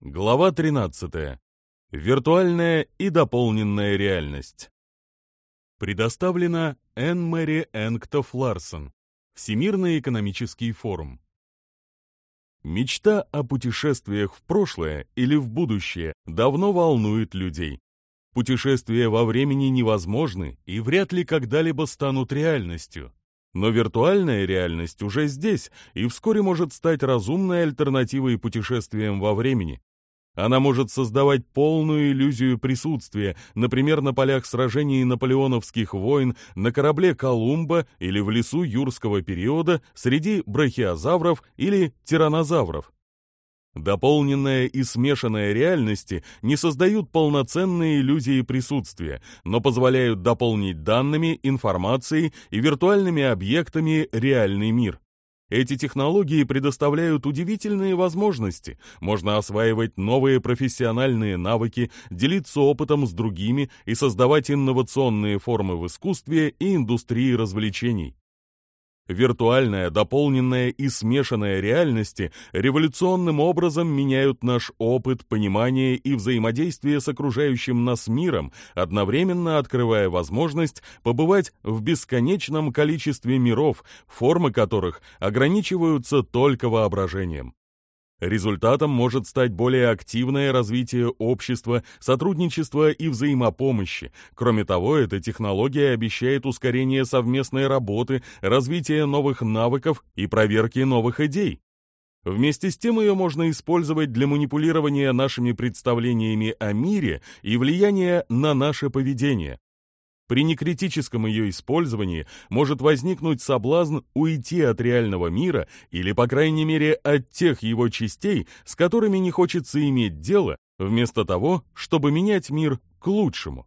Глава 13. Виртуальная и дополненная реальность. Предоставлена Энн Мэри Энктоф Ларсон. Всемирный экономический форум. Мечта о путешествиях в прошлое или в будущее давно волнует людей. Путешествия во времени невозможны и вряд ли когда-либо станут реальностью. Но виртуальная реальность уже здесь и вскоре может стать разумной альтернативой путешествиям во времени. Она может создавать полную иллюзию присутствия, например, на полях сражений наполеоновских войн, на корабле Колумба или в лесу юрского периода среди брахиозавров или тиранозавров. Дополненная и смешанная реальности не создают полноценные иллюзии присутствия, но позволяют дополнить данными, информацией и виртуальными объектами реальный мир. Эти технологии предоставляют удивительные возможности. Можно осваивать новые профессиональные навыки, делиться опытом с другими и создавать инновационные формы в искусстве и индустрии развлечений. Виртуальная, дополненная и смешанная реальности революционным образом меняют наш опыт, понимание и взаимодействие с окружающим нас миром, одновременно открывая возможность побывать в бесконечном количестве миров, формы которых ограничиваются только воображением. Результатом может стать более активное развитие общества, сотрудничества и взаимопомощи. Кроме того, эта технология обещает ускорение совместной работы, развитие новых навыков и проверки новых идей. Вместе с тем ее можно использовать для манипулирования нашими представлениями о мире и влияния на наше поведение. При некритическом ее использовании может возникнуть соблазн уйти от реального мира или, по крайней мере, от тех его частей, с которыми не хочется иметь дело, вместо того, чтобы менять мир к лучшему.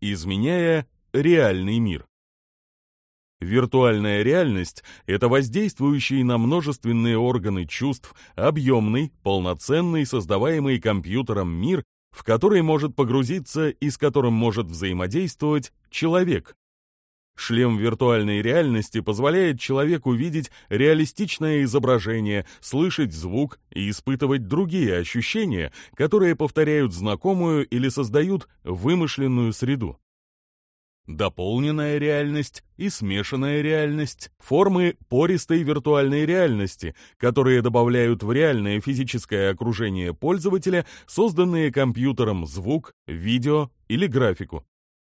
Изменяя реальный мир. Виртуальная реальность — это воздействующий на множественные органы чувств, объемный, полноценный, создаваемый компьютером мир, в который может погрузиться и с которым может взаимодействовать человек. Шлем виртуальной реальности позволяет человеку видеть реалистичное изображение, слышать звук и испытывать другие ощущения, которые повторяют знакомую или создают вымышленную среду дополненная реальность и смешанная реальность, формы пористой виртуальной реальности, которые добавляют в реальное физическое окружение пользователя созданные компьютером звук, видео или графику.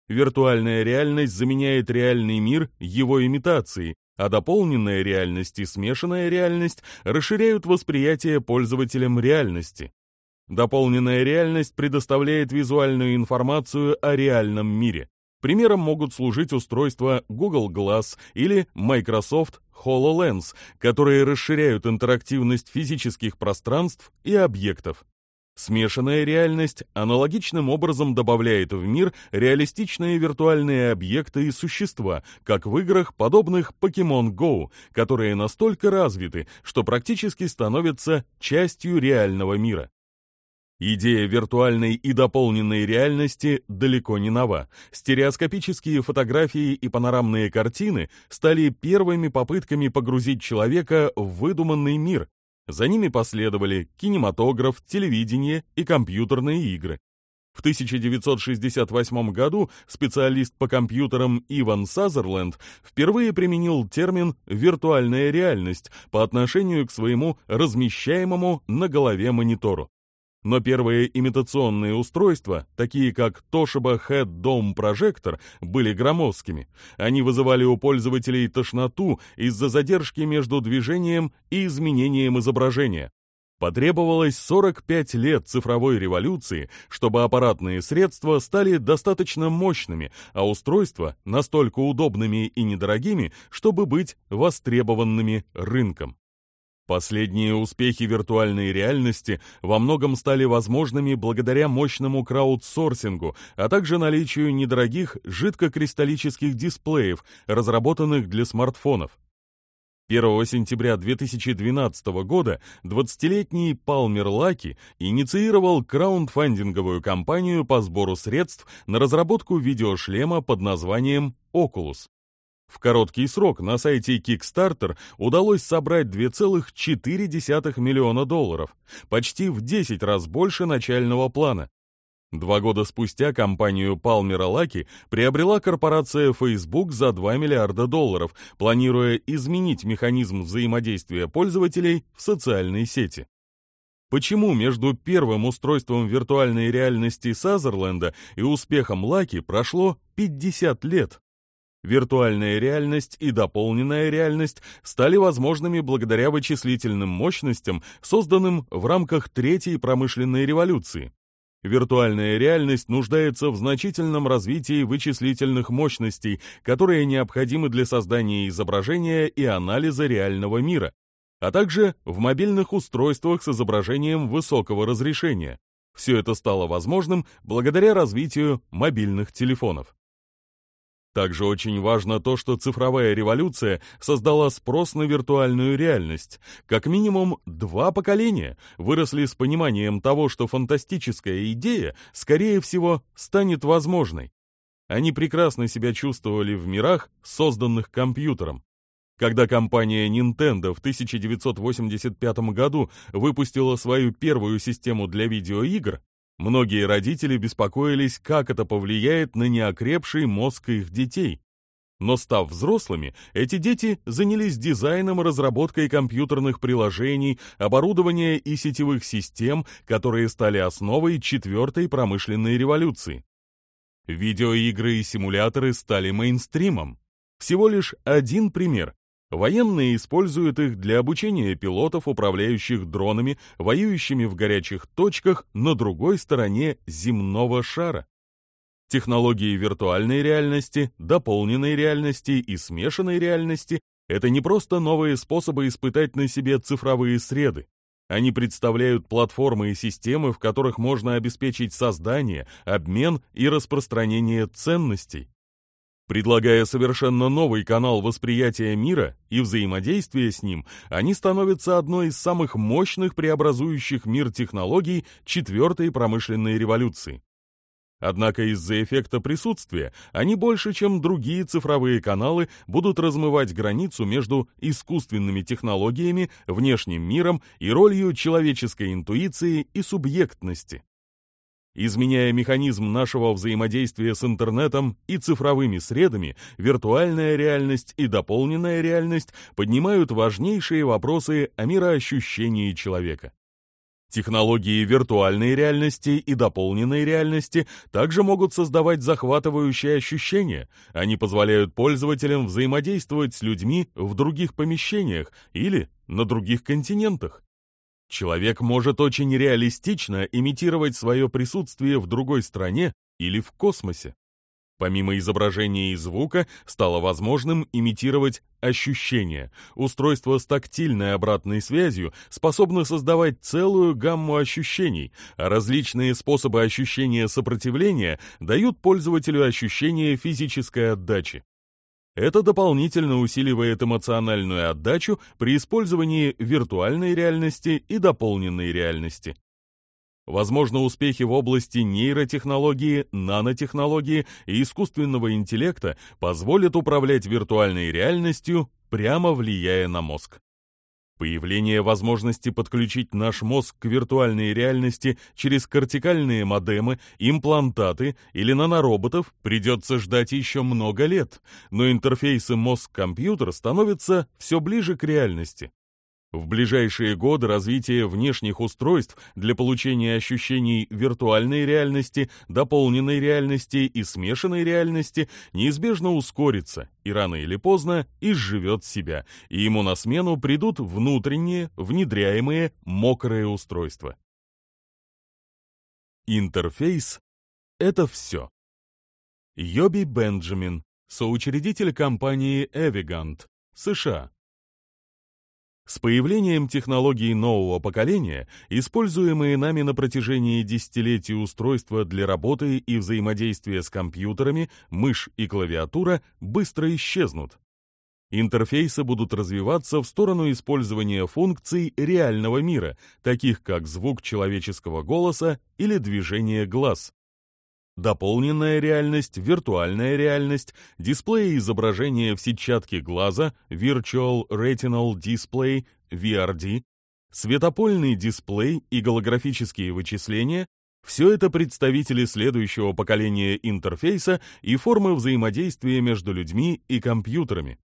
Виртуальная реальность заменяет реальный мир его имитацией, а дополненная реальность и смешанная реальность расширяют восприятие пользователям реальности. Дополненная реальность предоставляет визуальную информацию о реальном мире. Примером могут служить устройства Google Glass или Microsoft HoloLens, которые расширяют интерактивность физических пространств и объектов. Смешанная реальность аналогичным образом добавляет в мир реалистичные виртуальные объекты и существа, как в играх, подобных Pokemon Go, которые настолько развиты, что практически становятся частью реального мира. Идея виртуальной и дополненной реальности далеко не нова. Стереоскопические фотографии и панорамные картины стали первыми попытками погрузить человека в выдуманный мир. За ними последовали кинематограф, телевидение и компьютерные игры. В 1968 году специалист по компьютерам Иван Сазерленд впервые применил термин «виртуальная реальность» по отношению к своему размещаемому на голове монитору. Но первые имитационные устройства, такие как Toshiba Head Dome Projector, были громоздкими. Они вызывали у пользователей тошноту из-за задержки между движением и изменением изображения. Потребовалось 45 лет цифровой революции, чтобы аппаратные средства стали достаточно мощными, а устройства настолько удобными и недорогими, чтобы быть востребованными рынком. Последние успехи виртуальной реальности во многом стали возможными благодаря мощному краудсорсингу, а также наличию недорогих жидкокристаллических дисплеев, разработанных для смартфонов. 1 сентября 2012 года 20-летний Палмер Лаки инициировал краундфандинговую кампанию по сбору средств на разработку видеошлема под названием Oculus. В короткий срок на сайте Kickstarter удалось собрать 2,4 миллиона долларов, почти в 10 раз больше начального плана. Два года спустя компанию Palmer Lucky приобрела корпорация Facebook за 2 миллиарда долларов, планируя изменить механизм взаимодействия пользователей в социальной сети. Почему между первым устройством виртуальной реальности Сазерленда и успехом Лаки прошло 50 лет? Виртуальная реальность и дополненная реальность стали возможными благодаря вычислительным мощностям, созданным в рамках Третьей промышленной революции. Виртуальная реальность нуждается в значительном развитии вычислительных мощностей, которые необходимы для создания изображения и анализа реального мира, а также в мобильных устройствах с изображением высокого разрешения. Все это стало возможным благодаря развитию мобильных телефонов. Также очень важно то, что цифровая революция создала спрос на виртуальную реальность. Как минимум два поколения выросли с пониманием того, что фантастическая идея, скорее всего, станет возможной. Они прекрасно себя чувствовали в мирах, созданных компьютером. Когда компания Nintendo в 1985 году выпустила свою первую систему для видеоигр, Многие родители беспокоились, как это повлияет на неокрепший мозг их детей. Но став взрослыми, эти дети занялись дизайном и разработкой компьютерных приложений, оборудования и сетевых систем, которые стали основой четвертой промышленной революции. Видеоигры и симуляторы стали мейнстримом. Всего лишь один пример, Военные используют их для обучения пилотов, управляющих дронами, воюющими в горячих точках на другой стороне земного шара. Технологии виртуальной реальности, дополненной реальности и смешанной реальности — это не просто новые способы испытать на себе цифровые среды. Они представляют платформы и системы, в которых можно обеспечить создание, обмен и распространение ценностей. Предлагая совершенно новый канал восприятия мира и взаимодействия с ним, они становятся одной из самых мощных преобразующих мир технологий четвертой промышленной революции. Однако из-за эффекта присутствия они больше, чем другие цифровые каналы, будут размывать границу между искусственными технологиями, внешним миром и ролью человеческой интуиции и субъектности изменяя механизм нашего взаимодействия с интернетом и цифровыми средами, виртуальная реальность и дополненная реальность поднимают важнейшие вопросы о мироощущении человека. Технологии виртуальной реальности и дополненной реальности также могут создавать захватывающие ощущения. Они позволяют пользователям взаимодействовать с людьми в других помещениях или на других континентах. Человек может очень реалистично имитировать свое присутствие в другой стране или в космосе. Помимо изображения и звука, стало возможным имитировать ощущения. Устройство с тактильной обратной связью способно создавать целую гамму ощущений, а различные способы ощущения сопротивления дают пользователю ощущение физической отдачи. Это дополнительно усиливает эмоциональную отдачу при использовании виртуальной реальности и дополненной реальности. Возможно, успехи в области нейротехнологии, нанотехнологии и искусственного интеллекта позволят управлять виртуальной реальностью, прямо влияя на мозг. Появление возможности подключить наш мозг к виртуальной реальности через кортикальные модемы, имплантаты или нанороботов придется ждать еще много лет, но интерфейсы мозг-компьютер становятся все ближе к реальности. В ближайшие годы развитие внешних устройств для получения ощущений виртуальной реальности, дополненной реальности и смешанной реальности неизбежно ускорится и рано или поздно изживет себя, и ему на смену придут внутренние, внедряемые, мокрые устройства. Интерфейс — это все. Йоби Бенджамин, соучредитель компании Evigant, США, с появлением технологий нового поколения, используемые нами на протяжении десятилетий устройства для работы и взаимодействия с компьютерами, мышь и клавиатура быстро исчезнут. Интерфейсы будут развиваться в сторону использования функций реального мира, таких как звук человеческого голоса или движение глаз дополненная реальность, виртуальная реальность, дисплеи изображения в сетчатке глаза, Virtual Retinal Display, VRD, светопольный дисплей и голографические вычисления – все это представители следующего поколения интерфейса и формы взаимодействия между людьми и компьютерами.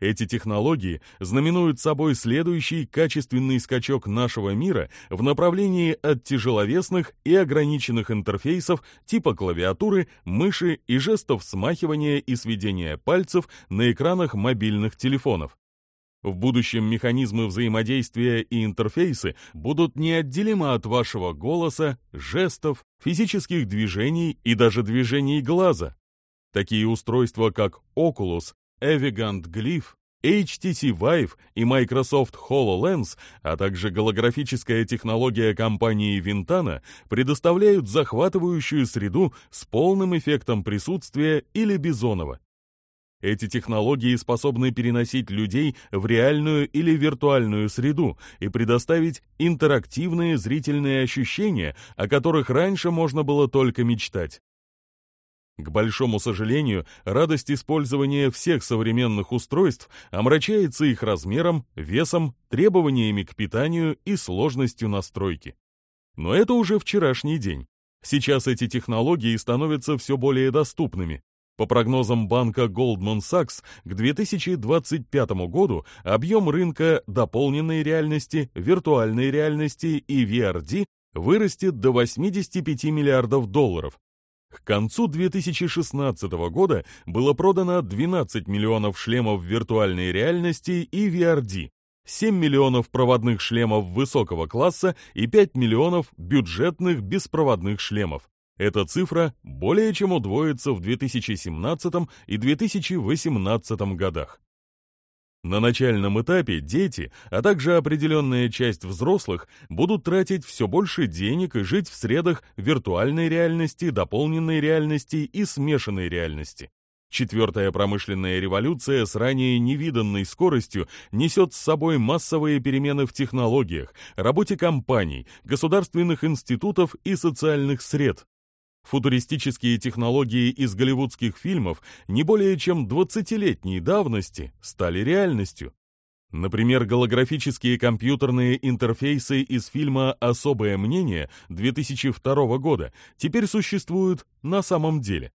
Эти технологии знаменуют собой следующий качественный скачок нашего мира в направлении от тяжеловесных и ограниченных интерфейсов типа клавиатуры, мыши и жестов смахивания и сведения пальцев на экранах мобильных телефонов. В будущем механизмы взаимодействия и интерфейсы будут неотделимы от вашего голоса, жестов, физических движений и даже движений глаза. Такие устройства, как Oculus, Эвигант Glyph, HTC Vive и Microsoft HoloLens, а также голографическая технология компании Ventana предоставляют захватывающую среду с полным эффектом присутствия или Бизонова. Эти технологии способны переносить людей в реальную или виртуальную среду и предоставить интерактивные зрительные ощущения, о которых раньше можно было только мечтать. К большому сожалению, радость использования всех современных устройств омрачается их размером, весом, требованиями к питанию и сложностью настройки. Но это уже вчерашний день. Сейчас эти технологии становятся все более доступными. По прогнозам банка Goldman Sachs, к 2025 году объем рынка дополненной реальности, виртуальной реальности и VRD вырастет до 85 миллиардов долларов, к концу 2016 года было продано 12 миллионов шлемов виртуальной реальности и VRD, 7 миллионов проводных шлемов высокого класса и 5 миллионов бюджетных беспроводных шлемов. Эта цифра более чем удвоится в 2017 и 2018 годах. На начальном этапе дети, а также определенная часть взрослых, будут тратить все больше денег и жить в средах виртуальной реальности, дополненной реальности и смешанной реальности. Четвертая промышленная революция с ранее невиданной скоростью несет с собой массовые перемены в технологиях, работе компаний, государственных институтов и социальных сред, Футуристические технологии из голливудских фильмов не более чем 20-летней давности стали реальностью. Например, голографические компьютерные интерфейсы из фильма «Особое мнение» 2002 года теперь существуют на самом деле.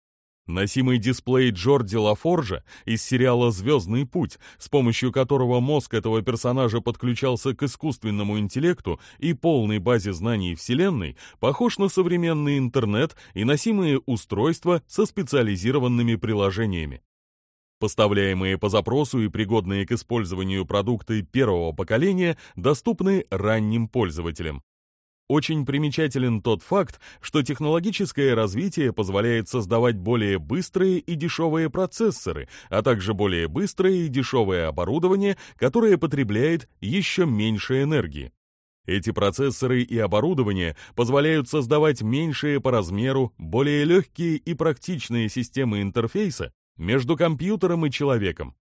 Носимый дисплей Джорди Лафоржа из сериала «Звездный путь», с помощью которого мозг этого персонажа подключался к искусственному интеллекту и полной базе знаний Вселенной, похож на современный интернет и носимые устройства со специализированными приложениями. Поставляемые по запросу и пригодные к использованию продукты первого поколения доступны ранним пользователям. Очень примечателен тот факт, что технологическое развитие позволяет создавать более быстрые и дешевые процессоры, а также более быстрое и дешевое оборудование, которое потребляет еще меньше энергии. Эти процессоры и оборудование позволяют создавать меньшие по размеру, более легкие и практичные системы интерфейса между компьютером и человеком.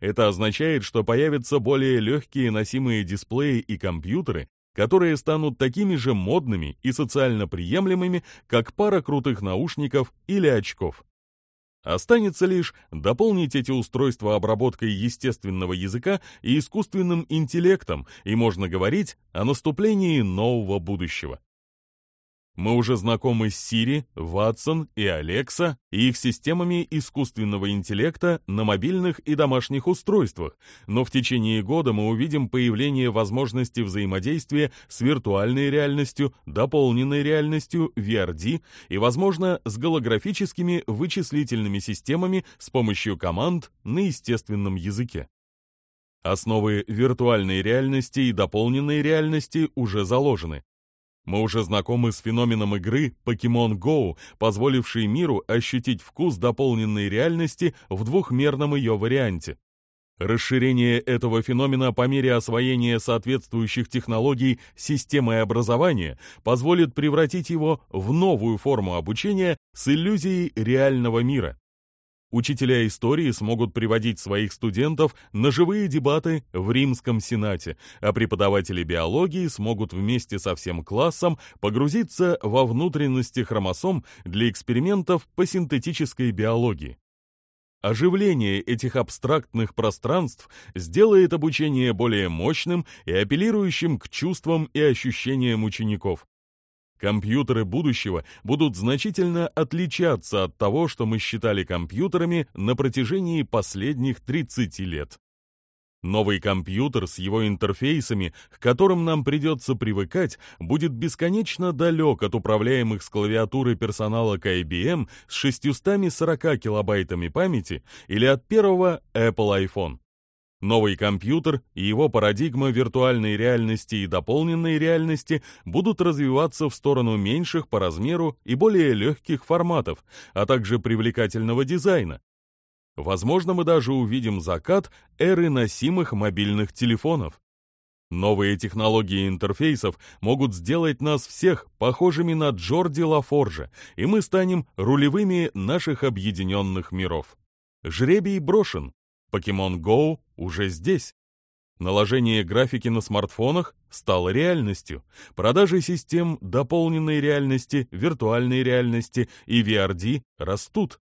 Это означает, что появятся более легкие носимые дисплеи и компьютеры, которые станут такими же модными и социально приемлемыми, как пара крутых наушников или очков. Останется лишь дополнить эти устройства обработкой естественного языка и искусственным интеллектом, и можно говорить о наступлении нового будущего. Мы уже знакомы с Siri, Watson и Alexa и их системами искусственного интеллекта на мобильных и домашних устройствах, но в течение года мы увидим появление возможности взаимодействия с виртуальной реальностью, дополненной реальностью VRD и, возможно, с голографическими вычислительными системами с помощью команд на естественном языке. Основы виртуальной реальности и дополненной реальности уже заложены, мы уже знакомы с феноменом игры Pokemon Go, позволившей миру ощутить вкус дополненной реальности в двухмерном ее варианте. Расширение этого феномена по мере освоения соответствующих технологий системы образования позволит превратить его в новую форму обучения с иллюзией реального мира. Учителя истории смогут приводить своих студентов на живые дебаты в Римском Сенате, а преподаватели биологии смогут вместе со всем классом погрузиться во внутренности хромосом для экспериментов по синтетической биологии. Оживление этих абстрактных пространств сделает обучение более мощным и апеллирующим к чувствам и ощущениям учеников. Компьютеры будущего будут значительно отличаться от того, что мы считали компьютерами на протяжении последних 30 лет. Новый компьютер с его интерфейсами, к которым нам придется привыкать, будет бесконечно далек от управляемых с клавиатуры персонала KBM с 640 килобайтами памяти или от первого Apple iPhone. Новый компьютер и его парадигма виртуальной реальности и дополненной реальности будут развиваться в сторону меньших по размеру и более легких форматов, а также привлекательного дизайна. Возможно, мы даже увидим закат эры носимых мобильных телефонов. Новые технологии интерфейсов могут сделать нас всех похожими на Джорди Лафоржа, и мы станем рулевыми наших объединенных миров. Жребий брошен, Pokemon Go уже здесь. Наложение графики на смартфонах стало реальностью. Продажи систем дополненной реальности, виртуальной реальности и VRD растут.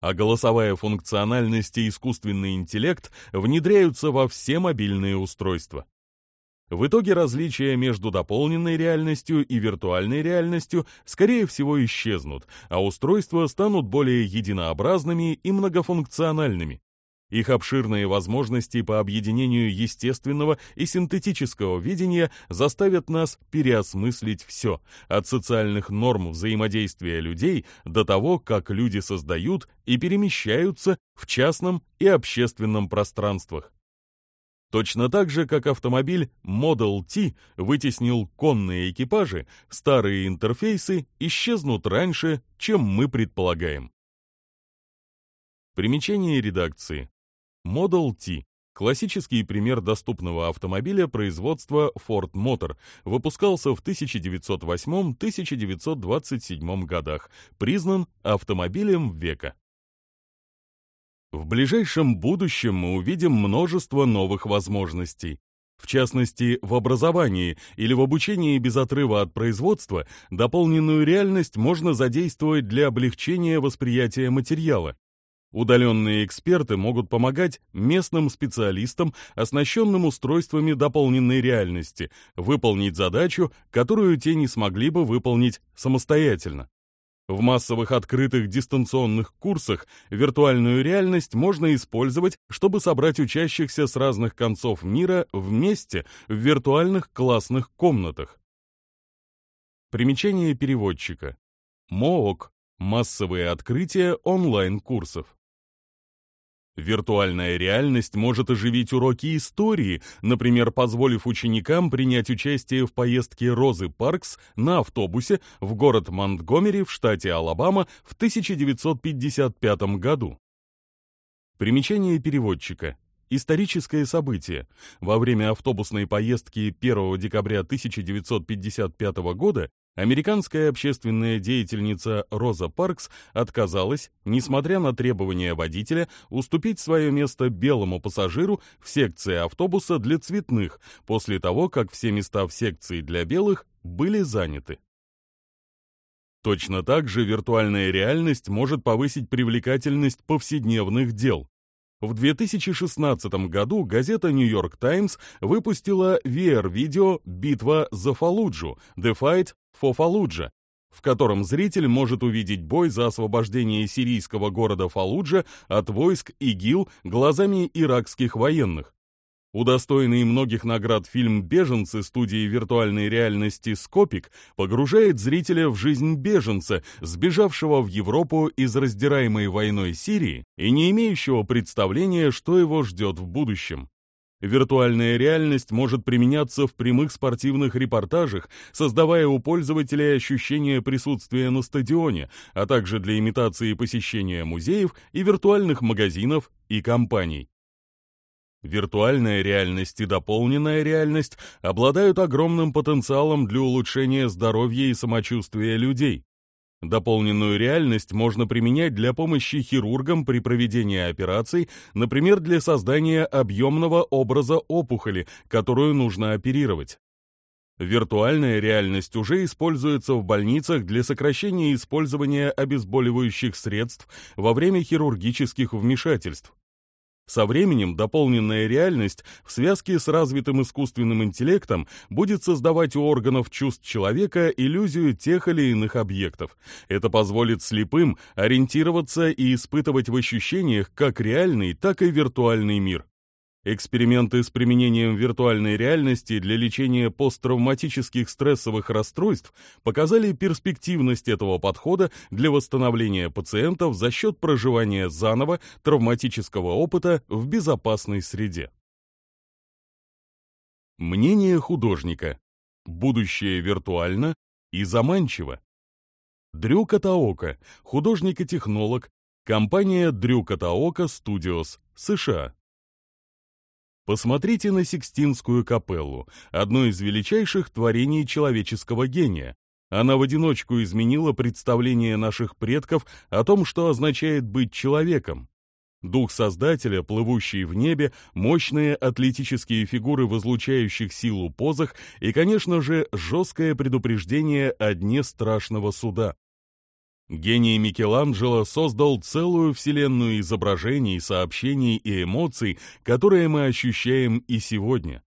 А голосовая функциональность и искусственный интеллект внедряются во все мобильные устройства. В итоге различия между дополненной реальностью и виртуальной реальностью, скорее всего, исчезнут, а устройства станут более единообразными и многофункциональными. Их обширные возможности по объединению естественного и синтетического видения заставят нас переосмыслить все, от социальных норм взаимодействия людей до того, как люди создают и перемещаются в частном и общественном пространствах. Точно так же, как автомобиль Model T вытеснил конные экипажи, старые интерфейсы исчезнут раньше, чем мы предполагаем. Примечание редакции. Model T – классический пример доступного автомобиля производства Ford Motor, выпускался в 1908-1927 годах, признан автомобилем века. В ближайшем будущем мы увидим множество новых возможностей. В частности, в образовании или в обучении без отрыва от производства дополненную реальность можно задействовать для облегчения восприятия материала. Удаленные эксперты могут помогать местным специалистам, оснащенным устройствами дополненной реальности, выполнить задачу, которую те не смогли бы выполнить самостоятельно. В массовых открытых дистанционных курсах виртуальную реальность можно использовать, чтобы собрать учащихся с разных концов мира вместе в виртуальных классных комнатах. Примечание переводчика. МООК. Массовые открытия онлайн-курсов. Виртуальная реальность может оживить уроки истории, например, позволив ученикам принять участие в поездке Розы Паркс на автобусе в город Монтгомери в штате Алабама в 1955 году. Примечание переводчика. Историческое событие. Во время автобусной поездки 1 декабря 1955 года Американская общественная деятельница Роза Паркс отказалась, несмотря на требования водителя, уступить свое место белому пассажиру в секции автобуса для цветных после того, как все места в секции для белых были заняты. Точно так же виртуальная реальность может повысить привлекательность повседневных дел. В 2016 году газета New York Times выпустила VR-видео «Битва за Фалуджу» The Fight Фофалуджа, в котором зритель может увидеть бой за освобождение сирийского города Фалуджа от войск ИГИЛ глазами иракских военных. Удостоенный многих наград фильм «Беженцы» студии виртуальной реальности «Скопик» погружает зрителя в жизнь беженца, сбежавшего в Европу из раздираемой войной Сирии и не имеющего представления, что его ждет в будущем. Виртуальная реальность может применяться в прямых спортивных репортажах, создавая у пользователя ощущение присутствия на стадионе, а также для имитации посещения музеев и виртуальных магазинов и компаний. Виртуальная реальность и дополненная реальность обладают огромным потенциалом для улучшения здоровья и самочувствия людей. Дополненную реальность можно применять для помощи хирургам при проведении операций, например, для создания объемного образа опухоли, которую нужно оперировать. Виртуальная реальность уже используется в больницах для сокращения использования обезболивающих средств во время хирургических вмешательств. Со временем дополненная реальность в связке с развитым искусственным интеллектом будет создавать у органов чувств человека иллюзию тех или иных объектов. Это позволит слепым ориентироваться и испытывать в ощущениях как реальный, так и виртуальный мир. Эксперименты с применением виртуальной реальности для лечения посттравматических стрессовых расстройств показали перспективность этого подхода для восстановления пациентов за счет проживания заново травматического опыта в безопасной среде. Мнение художника. Будущее виртуально и заманчиво. Дрю Катаока, художник и технолог, компания Дрю Катаока Студиос, США. Посмотрите на Сикстинскую капеллу, одно из величайших творений человеческого гения. Она в одиночку изменила представление наших предков о том, что означает быть человеком. Дух Создателя, плывущий в небе, мощные атлетические фигуры в излучающих силу позах и, конечно же, жесткое предупреждение о дне страшного суда. Гений Микеланджело создал целую вселенную изображений, сообщений и эмоций, которые мы ощущаем и сегодня.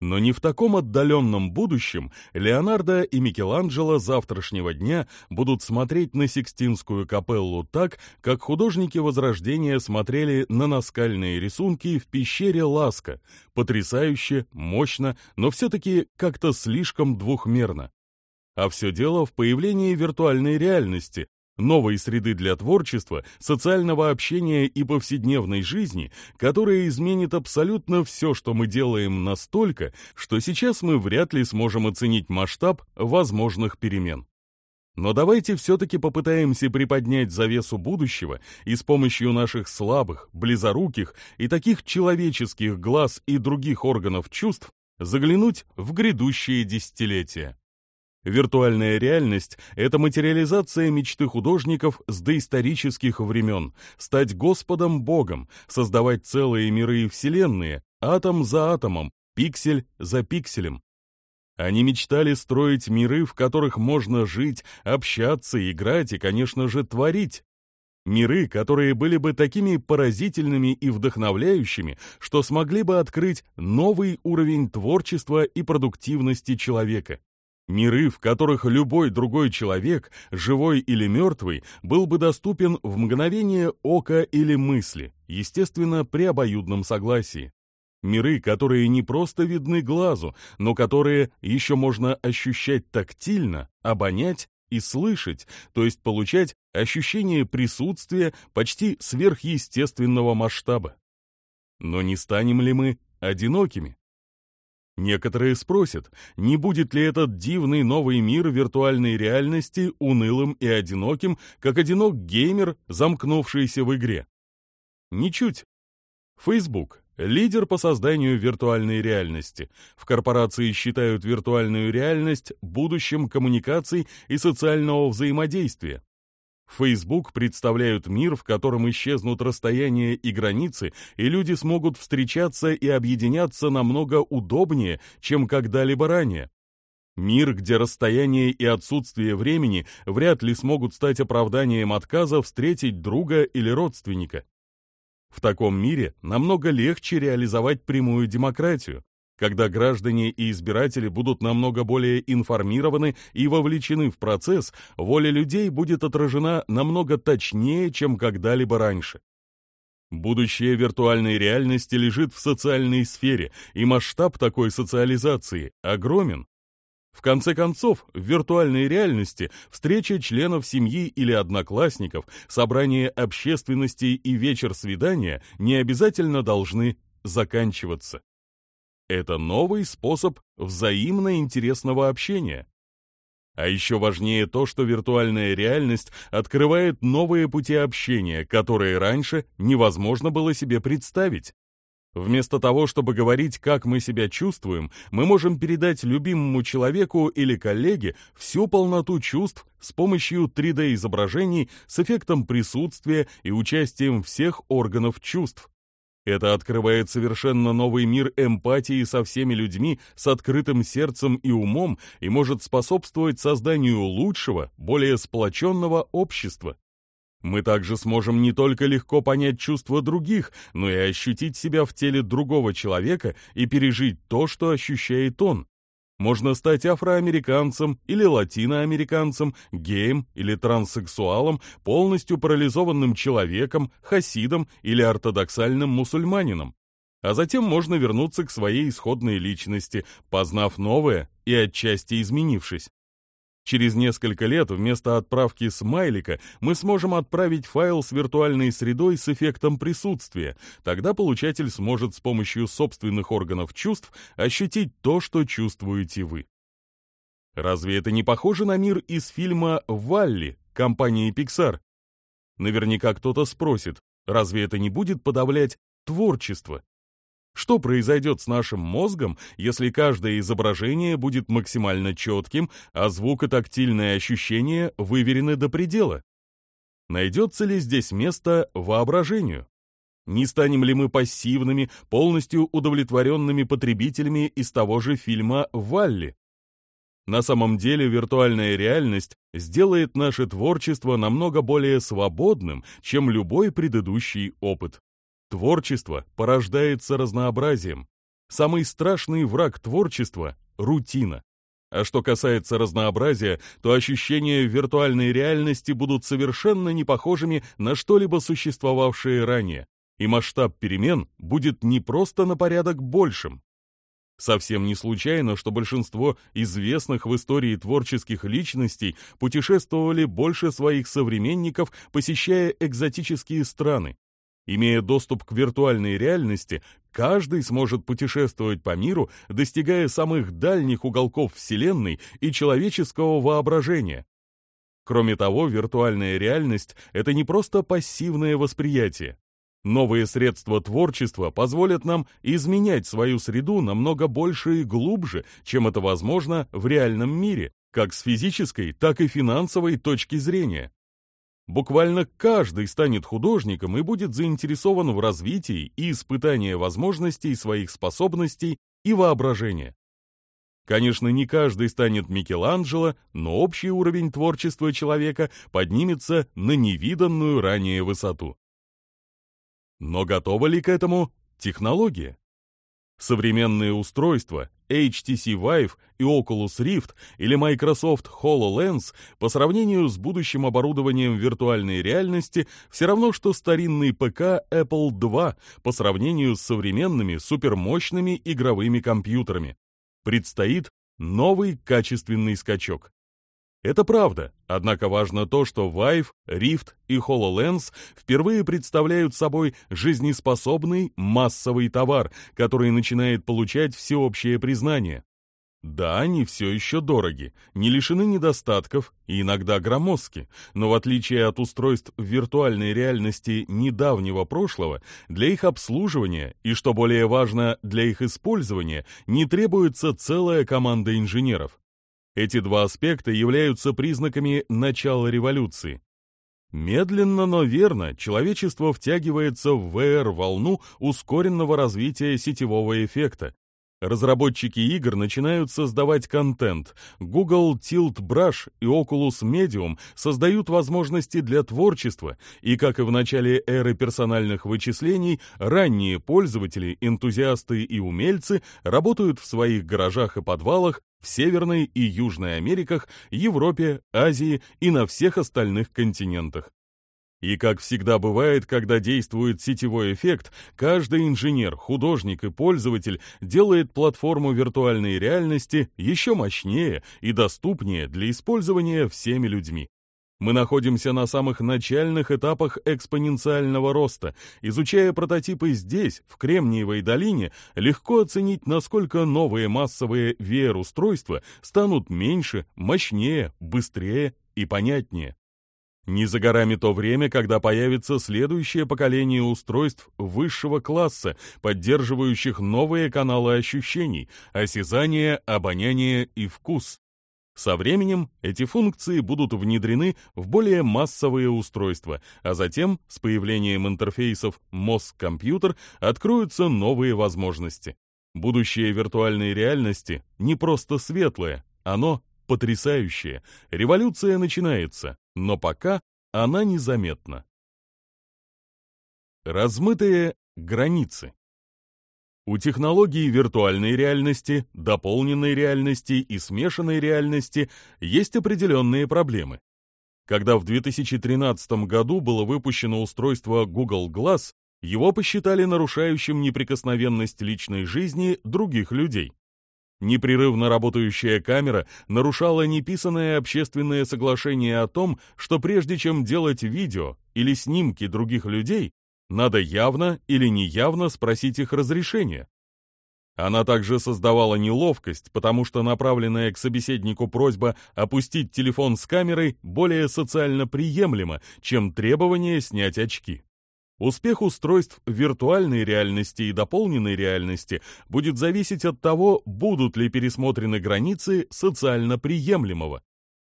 Но не в таком отдаленном будущем Леонардо и Микеланджело завтрашнего дня будут смотреть на Сикстинскую капеллу так, как художники Возрождения смотрели на наскальные рисунки в пещере Ласка, потрясающе, мощно, но все-таки как-то слишком двухмерно. А все дело в появлении виртуальной реальности, новой среды для творчества, социального общения и повседневной жизни, которая изменит абсолютно все, что мы делаем настолько, что сейчас мы вряд ли сможем оценить масштаб возможных перемен. Но давайте все-таки попытаемся приподнять завесу будущего и с помощью наших слабых, близоруких и таких человеческих глаз и других органов чувств заглянуть в грядущие десятилетия. Виртуальная реальность — это материализация мечты художников с доисторических времен, стать Господом Богом, создавать целые миры и вселенные, атом за атомом, пиксель за пикселем. Они мечтали строить миры, в которых можно жить, общаться, играть и, конечно же, творить. Миры, которые были бы такими поразительными и вдохновляющими, что смогли бы открыть новый уровень творчества и продуктивности человека. Миры, в которых любой другой человек, живой или мертвый, был бы доступен в мгновение ока или мысли, естественно, при обоюдном согласии. Миры, которые не просто видны глазу, но которые еще можно ощущать тактильно, обонять и слышать, то есть получать ощущение присутствия почти сверхъестественного масштаба. Но не станем ли мы одинокими? Некоторые спросят, не будет ли этот дивный новый мир виртуальной реальности унылым и одиноким, как одинок геймер, замкнувшийся в игре. Ничуть. Facebook – лидер по созданию виртуальной реальности. В корпорации считают виртуальную реальность будущим коммуникаций и социального взаимодействия. Facebook представляют мир, в котором исчезнут расстояния и границы, и люди смогут встречаться и объединяться намного удобнее, чем когда-либо ранее. Мир, где расстояние и отсутствие времени вряд ли смогут стать оправданием отказа встретить друга или родственника. В таком мире намного легче реализовать прямую демократию когда граждане и избиратели будут намного более информированы и вовлечены в процесс, воля людей будет отражена намного точнее, чем когда-либо раньше. Будущее виртуальной реальности лежит в социальной сфере, и масштаб такой социализации огромен. В конце концов, в виртуальной реальности встреча членов семьи или одноклассников, собрание общественности и вечер свидания не обязательно должны заканчиваться. Это новый способ взаимно интересного общения. А еще важнее то, что виртуальная реальность открывает новые пути общения, которые раньше невозможно было себе представить. Вместо того, чтобы говорить, как мы себя чувствуем, мы можем передать любимому человеку или коллеге всю полноту чувств с помощью 3D-изображений с эффектом присутствия и участием всех органов чувств. Это открывает совершенно новый мир эмпатии со всеми людьми, с открытым сердцем и умом, и может способствовать созданию лучшего, более сплоченного общества. Мы также сможем не только легко понять чувства других, но и ощутить себя в теле другого человека и пережить то, что ощущает он. Можно стать афроамериканцем или латиноамериканцем, геем или транссексуалом, полностью парализованным человеком, хасидом или ортодоксальным мусульманином. А затем можно вернуться к своей исходной личности, познав новое и отчасти изменившись. Через несколько лет вместо отправки смайлика мы сможем отправить файл с виртуальной средой с эффектом присутствия. Тогда получатель сможет с помощью собственных органов чувств ощутить то, что чувствуете вы. Разве это не похоже на мир из фильма «Валли» компании Pixar? Наверняка кто-то спросит, разве это не будет подавлять творчество? Что произойдет с нашим мозгом, если каждое изображение будет максимально четким, а звукотактильные ощущения выверены до предела? Найдется ли здесь место воображению? Не станем ли мы пассивными, полностью удовлетворенными потребителями из того же фильма «Валли»? На самом деле виртуальная реальность сделает наше творчество намного более свободным, чем любой предыдущий опыт. Творчество порождается разнообразием. Самый страшный враг творчества — рутина. А что касается разнообразия, то ощущения виртуальной реальности будут совершенно не похожими на что-либо существовавшее ранее, и масштаб перемен будет не просто на порядок большим. Совсем не случайно, что большинство известных в истории творческих личностей путешествовали больше своих современников, посещая экзотические страны, Имея доступ к виртуальной реальности, каждый сможет путешествовать по миру, достигая самых дальних уголков Вселенной и человеческого воображения. Кроме того, виртуальная реальность — это не просто пассивное восприятие. Новые средства творчества позволят нам изменять свою среду намного больше и глубже, чем это возможно в реальном мире, как с физической, так и финансовой точки зрения. Буквально каждый станет художником и будет заинтересован в развитии и испытании возможностей своих способностей и воображения. Конечно, не каждый станет Микеланджело, но общий уровень творчества человека поднимется на невиданную ранее высоту. Но готова ли к этому технология? Современные устройства HTC Vive и Oculus Rift или Microsoft HoloLens по сравнению с будущим оборудованием виртуальной реальности все равно, что старинный ПК Apple II по сравнению с современными супермощными игровыми компьютерами. Предстоит новый качественный скачок. Это правда, однако важно то, что Vive, Rift и HoloLens впервые представляют собой жизнеспособный массовый товар, который начинает получать всеобщее признание. Да, они все еще дороги, не лишены недостатков и иногда громоздки, но в отличие от устройств виртуальной реальности недавнего прошлого, для их обслуживания и, что более важно, для их использования не требуется целая команда инженеров. Эти два аспекта являются признаками начала революции. Медленно, но верно, человечество втягивается в VR-волну ускоренного развития сетевого эффекта, Разработчики игр начинают создавать контент. Google Tilt Brush и Oculus Medium создают возможности для творчества, и, как и в начале эры персональных вычислений, ранние пользователи, энтузиасты и умельцы работают в своих гаражах и подвалах в Северной и Южной Америках, Европе, Азии и на всех остальных континентах. И как всегда бывает, когда действует сетевой эффект, каждый инженер, художник и пользователь делает платформу виртуальной реальности еще мощнее и доступнее для использования всеми людьми. Мы находимся на самых начальных этапах экспоненциального роста. Изучая прототипы здесь, в Кремниевой долине, легко оценить, насколько новые массовые VR-устройства станут меньше, мощнее, быстрее и понятнее. Не за горами то время, когда появится следующее поколение устройств высшего класса, поддерживающих новые каналы ощущений, осязание, обоняние и вкус. Со временем эти функции будут внедрены в более массовые устройства, а затем с появлением интерфейсов мозг-компьютер откроются новые возможности. Будущее виртуальной реальности не просто светлое, оно потрясающее. Революция начинается но пока она незаметна. Размытые границы У технологий виртуальной реальности, дополненной реальности и смешанной реальности есть определенные проблемы. Когда в 2013 году было выпущено устройство Google Glass, его посчитали нарушающим неприкосновенность личной жизни других людей. Непрерывно работающая камера нарушала неписанное общественное соглашение о том, что прежде чем делать видео или снимки других людей, надо явно или неявно спросить их разрешения. Она также создавала неловкость, потому что направленная к собеседнику просьба опустить телефон с камерой более социально приемлема, чем требование снять очки. Успех устройств виртуальной реальности и дополненной реальности будет зависеть от того, будут ли пересмотрены границы социально приемлемого.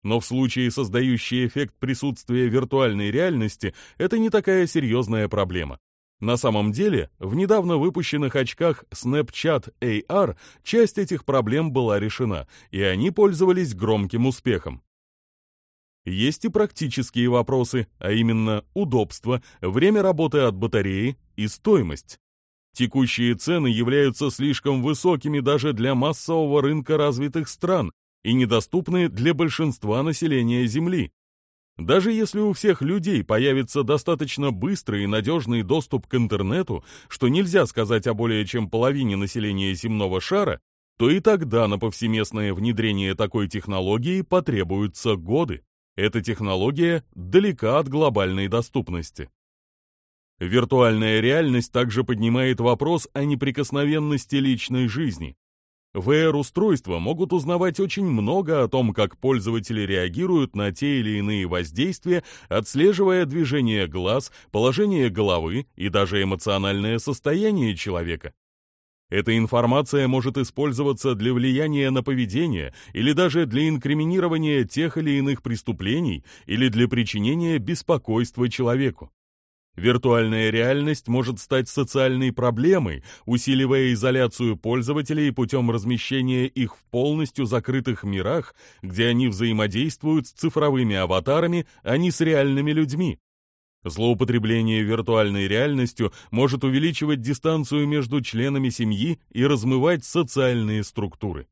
Но в случае создающий эффект присутствия виртуальной реальности это не такая серьезная проблема. На самом деле, в недавно выпущенных очках Snapchat AR часть этих проблем была решена, и они пользовались громким успехом. Есть и практические вопросы, а именно удобство, время работы от батареи и стоимость. Текущие цены являются слишком высокими даже для массового рынка развитых стран и недоступны для большинства населения Земли. Даже если у всех людей появится достаточно быстрый и надежный доступ к интернету, что нельзя сказать о более чем половине населения земного шара, то и тогда на повсеместное внедрение такой технологии потребуются годы. Эта технология далека от глобальной доступности. Виртуальная реальность также поднимает вопрос о неприкосновенности личной жизни. VR-устройства могут узнавать очень много о том, как пользователи реагируют на те или иные воздействия, отслеживая движение глаз, положение головы и даже эмоциональное состояние человека. Эта информация может использоваться для влияния на поведение или даже для инкриминирования тех или иных преступлений или для причинения беспокойства человеку. Виртуальная реальность может стать социальной проблемой, усиливая изоляцию пользователей путем размещения их в полностью закрытых мирах, где они взаимодействуют с цифровыми аватарами, а не с реальными людьми, Злоупотребление виртуальной реальностью может увеличивать дистанцию между членами семьи и размывать социальные структуры.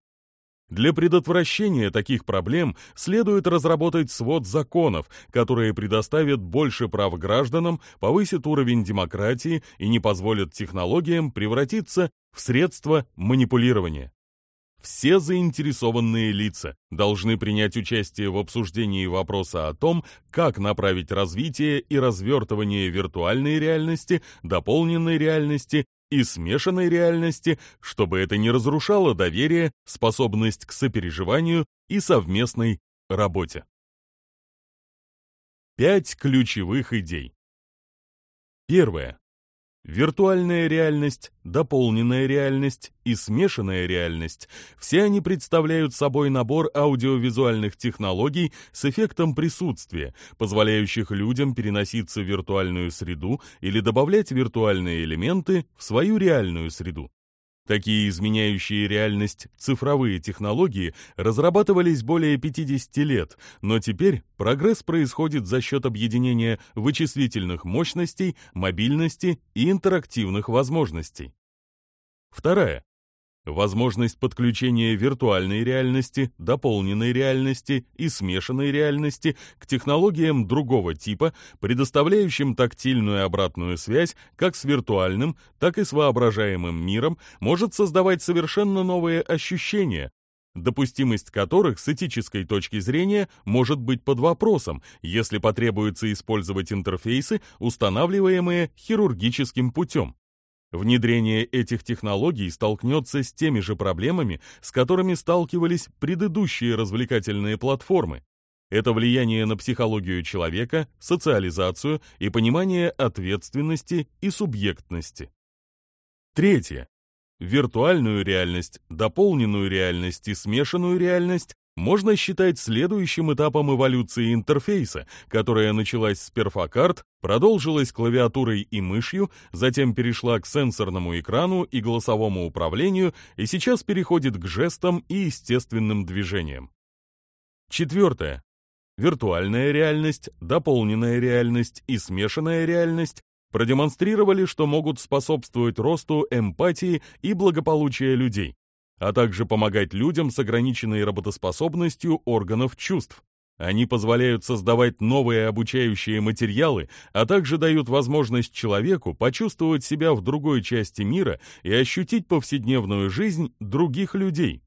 Для предотвращения таких проблем следует разработать свод законов, которые предоставят больше прав гражданам, повысят уровень демократии и не позволят технологиям превратиться в средства манипулирования. Все заинтересованные лица должны принять участие в обсуждении вопроса о том, как направить развитие и развертывание виртуальной реальности, дополненной реальности и смешанной реальности, чтобы это не разрушало доверие, способность к сопереживанию и совместной работе. Пять ключевых идей. Первое. Виртуальная реальность, дополненная реальность и смешанная реальность – все они представляют собой набор аудиовизуальных технологий с эффектом присутствия, позволяющих людям переноситься в виртуальную среду или добавлять виртуальные элементы в свою реальную среду. Такие изменяющие реальность цифровые технологии разрабатывались более 50 лет, но теперь прогресс происходит за счет объединения вычислительных мощностей, мобильности и интерактивных возможностей. Вторая. Возможность подключения виртуальной реальности, дополненной реальности и смешанной реальности к технологиям другого типа, предоставляющим тактильную обратную связь как с виртуальным, так и с воображаемым миром, может создавать совершенно новые ощущения, допустимость которых с этической точки зрения может быть под вопросом, если потребуется использовать интерфейсы, устанавливаемые хирургическим путем. Внедрение этих технологий столкнется с теми же проблемами, с которыми сталкивались предыдущие развлекательные платформы. Это влияние на психологию человека, социализацию и понимание ответственности и субъектности. Третье. Виртуальную реальность, дополненную реальность и смешанную реальность можно считать следующим этапом эволюции интерфейса, которая началась с перфокарт, продолжилась клавиатурой и мышью, затем перешла к сенсорному экрану и голосовому управлению и сейчас переходит к жестам и естественным движениям. Четвертое. Виртуальная реальность, дополненная реальность и смешанная реальность продемонстрировали, что могут способствовать росту эмпатии и благополучия людей а также помогать людям с ограниченной работоспособностью органов чувств. Они позволяют создавать новые обучающие материалы, а также дают возможность человеку почувствовать себя в другой части мира и ощутить повседневную жизнь других людей.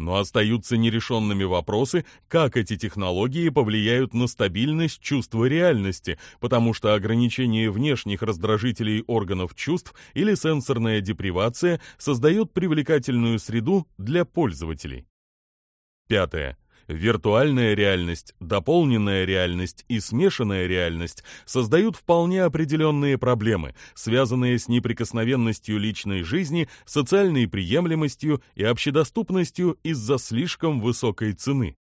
Но остаются нерешенными вопросы, как эти технологии повлияют на стабильность чувства реальности, потому что ограничение внешних раздражителей органов чувств или сенсорная депривация создает привлекательную среду для пользователей. Пятое. Виртуальная реальность, дополненная реальность и смешанная реальность создают вполне определенные проблемы, связанные с неприкосновенностью личной жизни, социальной приемлемостью и общедоступностью из-за слишком высокой цены.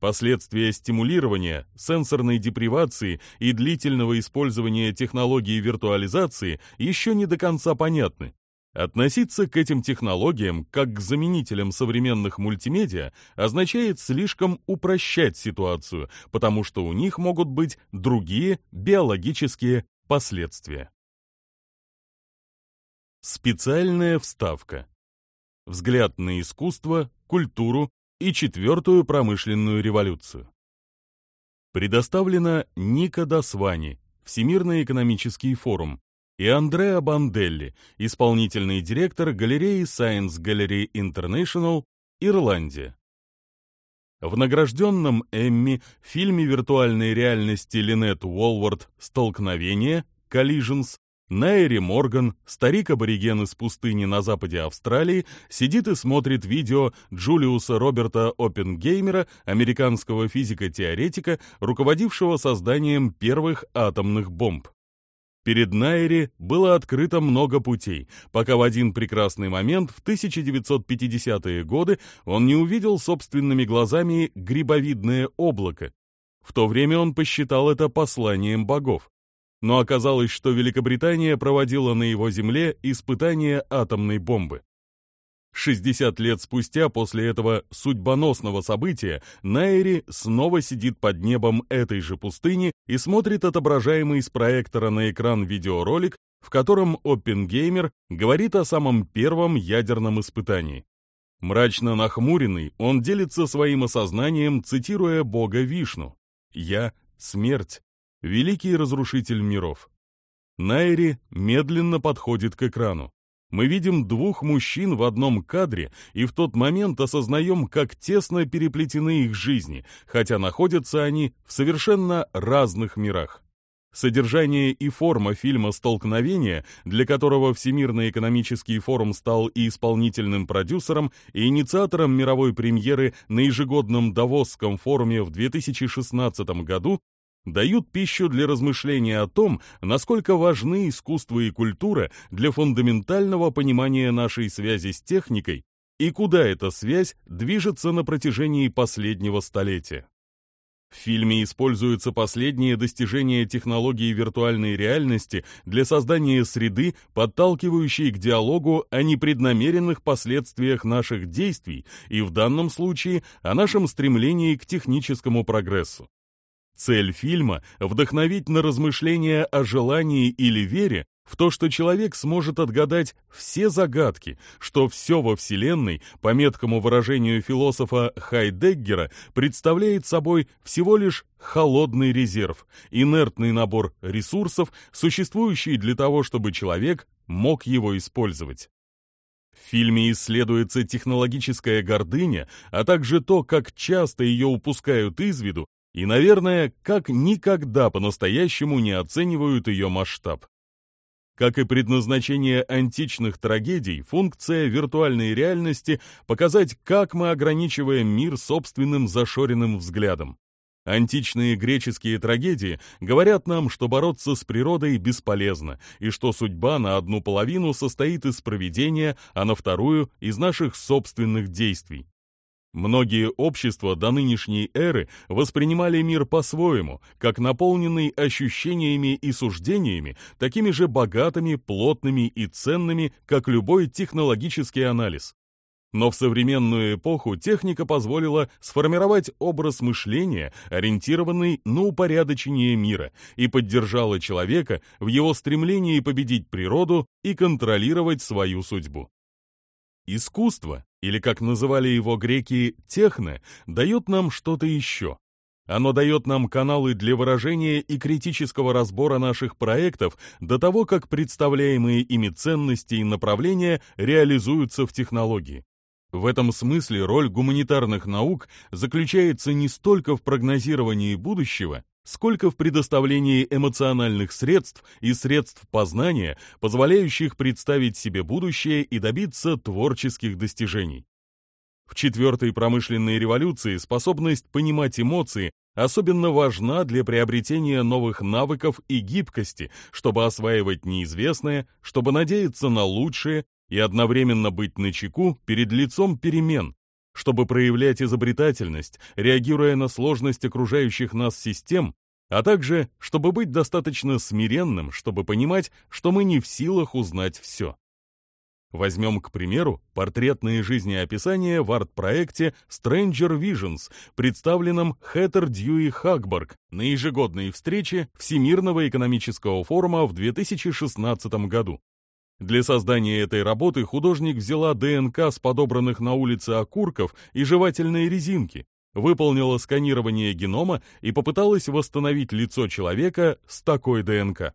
Последствия стимулирования, сенсорной депривации и длительного использования технологии виртуализации еще не до конца понятны, Относиться к этим технологиям как к заменителям современных мультимедиа означает слишком упрощать ситуацию, потому что у них могут быть другие биологические последствия. Специальная вставка. Взгляд на искусство, культуру и четвертую промышленную революцию. Предоставлена Ника Дасвани, Всемирный экономический форум, и Андреа Банделли, исполнительный директор галереи Science Gallery International, Ирландия. В награжденном Эмми фильме виртуальной реальности Линет Уолвард «Столкновение» Collisions Найри Морган, старик-абориген из пустыни на западе Австралии, сидит и смотрит видео Джулиуса Роберта Оппенгеймера, американского физика-теоретика, руководившего созданием первых атомных бомб. Перед Найри было открыто много путей, пока в один прекрасный момент в 1950-е годы он не увидел собственными глазами грибовидное облако. В то время он посчитал это посланием богов. Но оказалось, что Великобритания проводила на его земле испытания атомной бомбы. 60 лет спустя после этого судьбоносного события Найри снова сидит под небом этой же пустыни и смотрит отображаемый с проектора на экран видеоролик, в котором Оппенгеймер говорит о самом первом ядерном испытании. Мрачно нахмуренный, он делится своим осознанием, цитируя бога Вишну. «Я — смерть, великий разрушитель миров». Найри медленно подходит к экрану. Мы видим двух мужчин в одном кадре и в тот момент осознаем, как тесно переплетены их жизни, хотя находятся они в совершенно разных мирах. Содержание и форма фильма «Столкновение», для которого Всемирный экономический форум стал и исполнительным продюсером, и инициатором мировой премьеры на ежегодном Давосском форуме в 2016 году, дают пищу для размышления о том, насколько важны искусство и культура для фундаментального понимания нашей связи с техникой и куда эта связь движется на протяжении последнего столетия. В фильме используются последние достижения технологии виртуальной реальности для создания среды, подталкивающей к диалогу о непреднамеренных последствиях наших действий и в данном случае о нашем стремлении к техническому прогрессу. Цель фильма — вдохновить на размышления о желании или вере в то, что человек сможет отгадать все загадки, что все во Вселенной, по меткому выражению философа Хайдеггера, представляет собой всего лишь холодный резерв, инертный набор ресурсов, существующий для того, чтобы человек мог его использовать. В фильме исследуется технологическая гордыня, а также то, как часто ее упускают из виду и, наверное, как никогда по-настоящему не оценивают ее масштаб. Как и предназначение античных трагедий, функция виртуальной реальности – показать, как мы ограничиваем мир собственным зашоренным взглядом. Античные греческие трагедии говорят нам, что бороться с природой бесполезно, и что судьба на одну половину состоит из проведения, а на вторую – из наших собственных действий. Многие общества до нынешней эры воспринимали мир по-своему, как наполненный ощущениями и суждениями, такими же богатыми, плотными и ценными, как любой технологический анализ. Но в современную эпоху техника позволила сформировать образ мышления, ориентированный на упорядочение мира, и поддержала человека в его стремлении победить природу и контролировать свою судьбу. Искусство, или как называли его греки, техно, дает нам что-то еще. Оно дает нам каналы для выражения и критического разбора наших проектов до того, как представляемые ими ценности и направления реализуются в технологии. В этом смысле роль гуманитарных наук заключается не столько в прогнозировании будущего, сколько в предоставлении эмоциональных средств и средств познания, позволяющих представить себе будущее и добиться творческих достижений. В четвертой промышленной революции способность понимать эмоции особенно важна для приобретения новых навыков и гибкости, чтобы осваивать неизвестное, чтобы надеяться на лучшее и одновременно быть начеку перед лицом перемен, чтобы проявлять изобретательность, реагируя на сложность окружающих нас систем, а также, чтобы быть достаточно смиренным, чтобы понимать, что мы не в силах узнать все. Возьмем, к примеру, портретные жизнеописания в арт-проекте Stranger Visions, представленном Хэттер Дьюи Хагборг на ежегодной встрече Всемирного экономического форума в 2016 году. Для создания этой работы художник взяла ДНК с подобранных на улице окурков и жевательные резинки, выполнила сканирование генома и попыталась восстановить лицо человека с такой ДНК.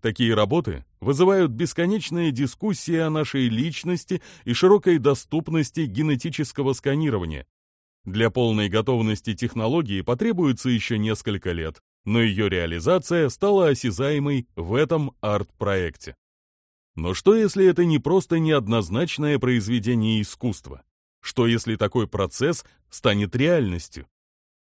Такие работы вызывают бесконечные дискуссии о нашей личности и широкой доступности генетического сканирования. Для полной готовности технологии потребуется еще несколько лет, но ее реализация стала осязаемой в этом арт-проекте. Но что если это не просто неоднозначное произведение искусства? Что если такой процесс станет реальностью?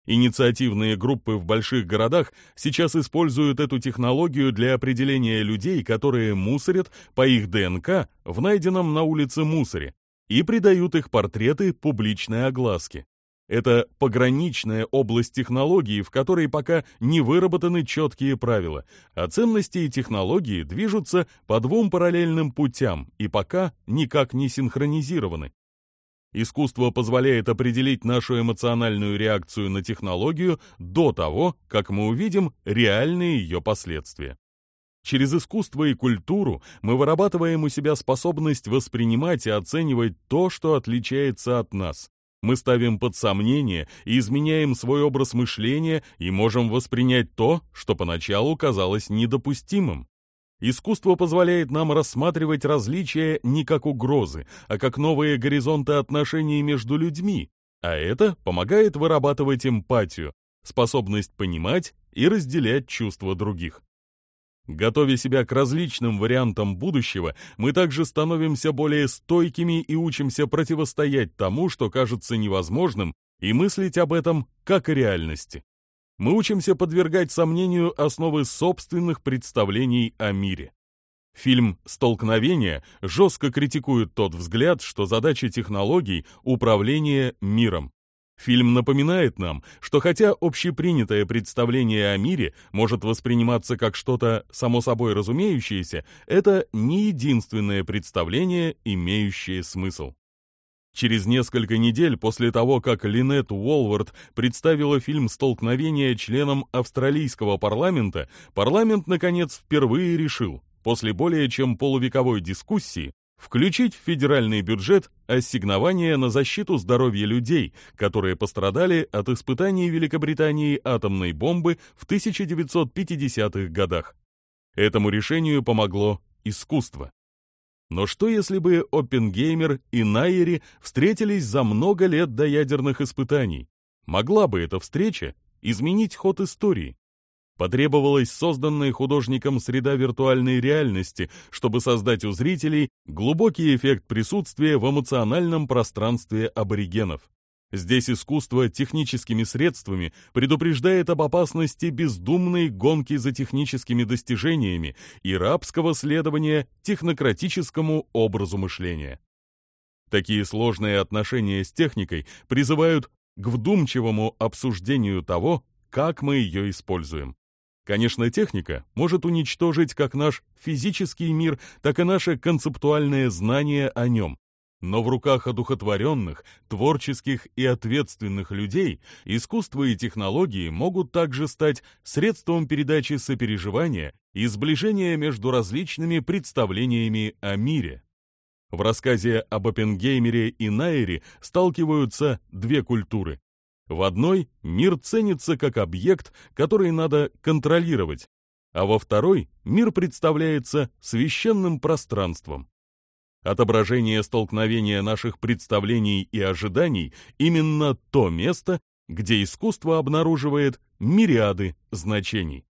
Инициативные группы в больших городах сейчас используют эту технологию для определения людей, которые мусорят по их ДНК в найденном на улице мусоре и придают их портреты публичной огласке. Это пограничная область технологии, в которой пока не выработаны четкие правила, а ценности и технологии движутся по двум параллельным путям и пока никак не синхронизированы. Искусство позволяет определить нашу эмоциональную реакцию на технологию до того, как мы увидим реальные ее последствия. Через искусство и культуру мы вырабатываем у себя способность воспринимать и оценивать то, что отличается от нас, мы ставим под сомнение и изменяем свой образ мышления и можем воспринять то, что поначалу казалось недопустимым. Искусство позволяет нам рассматривать различия не как угрозы, а как новые горизонты отношений между людьми, а это помогает вырабатывать эмпатию, способность понимать и разделять чувства других. Готовя себя к различным вариантам будущего, мы также становимся более стойкими и учимся противостоять тому, что кажется невозможным, и мыслить об этом как о реальности. Мы учимся подвергать сомнению основы собственных представлений о мире. Фильм «Столкновение» жестко критикует тот взгляд, что задача технологий – управление миром. Фильм напоминает нам, что хотя общепринятое представление о мире может восприниматься как что-то само собой разумеющееся, это не единственное представление, имеющее смысл. Через несколько недель после того, как Линет Уолвард представила фильм «Столкновение» членам австралийского парламента, парламент, наконец, впервые решил, после более чем полувековой дискуссии, включить в федеральный бюджет ассигнования на защиту здоровья людей, которые пострадали от испытаний Великобритании атомной бомбы в 1950-х годах. Этому решению помогло искусство. Но что если бы Оппенгеймер и Найери встретились за много лет до ядерных испытаний? Могла бы эта встреча изменить ход истории? Потребовалась созданная художником среда виртуальной реальности, чтобы создать у зрителей глубокий эффект присутствия в эмоциональном пространстве аборигенов. Здесь искусство техническими средствами предупреждает об опасности бездумной гонки за техническими достижениями и рабского следования технократическому образу мышления. Такие сложные отношения с техникой призывают к вдумчивому обсуждению того, как мы ее используем. Конечно, техника может уничтожить как наш физический мир, так и наше концептуальное знание о нем. Но в руках одухотворенных, творческих и ответственных людей искусство и технологии могут также стать средством передачи сопереживания и сближения между различными представлениями о мире. В рассказе об Оппенгеймере и Найере сталкиваются две культуры в одной мир ценится как объект, который надо контролировать, а во второй мир представляется священным пространством. Отображение столкновения наших представлений и ожиданий именно то место, где искусство обнаруживает мириады значений.